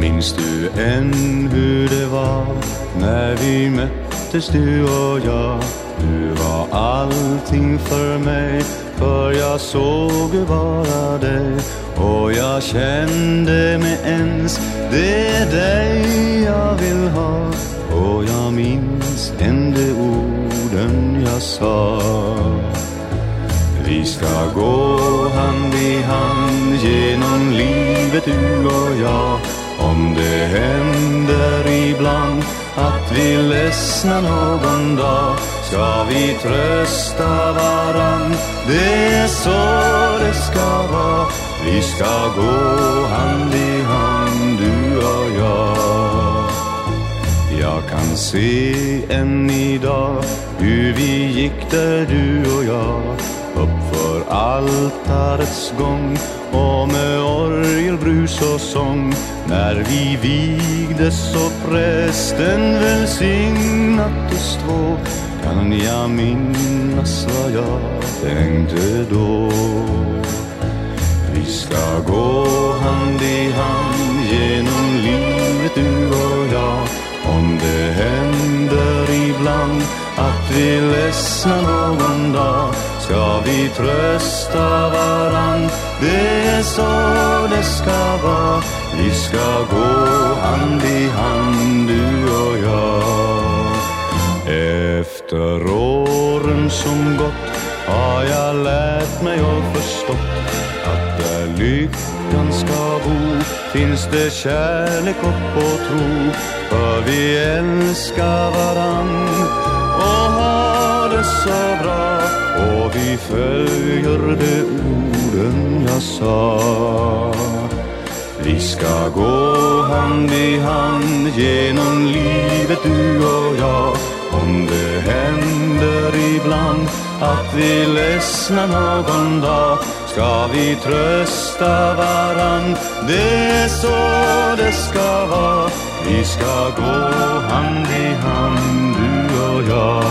Minns du än hur det var när vi möttes du och jag? Du var allting för mig, för jag såg bara dig och jag kände mig ens, det är dig jag vill ha och jag minns än de orden jag sa. Vi ska gå hand i hand genom livet du och jag om det händer ibland att vi ledsnar någon dag ska vi trösta varann? Det är så det ska vara. Vi ska gå hand i hand du och jag. Jag kan se än idag hur vi gick där du och jag. Uppför altarets gång och med orgelbrus och sång. När vi vigdes och prästen välsignat oss två kan jag minnas vad jag tänkte då? Vi ska gå hand i hand genom livet du och jag. Om det händer ibland att vi ledsnar någon dag ska vi trösta varann? Det är så det ska vara. Vi ska gå hand i hand du och jag. Efter åren som gått har jag lärt mig och förstått att där lyckan ska bo finns det kärlek, hopp och tro. För vi älskar varann och har följer de orden jag sa. Vi ska gå hand i hand genom livet du och jag. Om det händer ibland att vi ledsnar någon dag ska vi trösta varann? Det är så det ska vara. Vi ska gå hand i hand du och jag.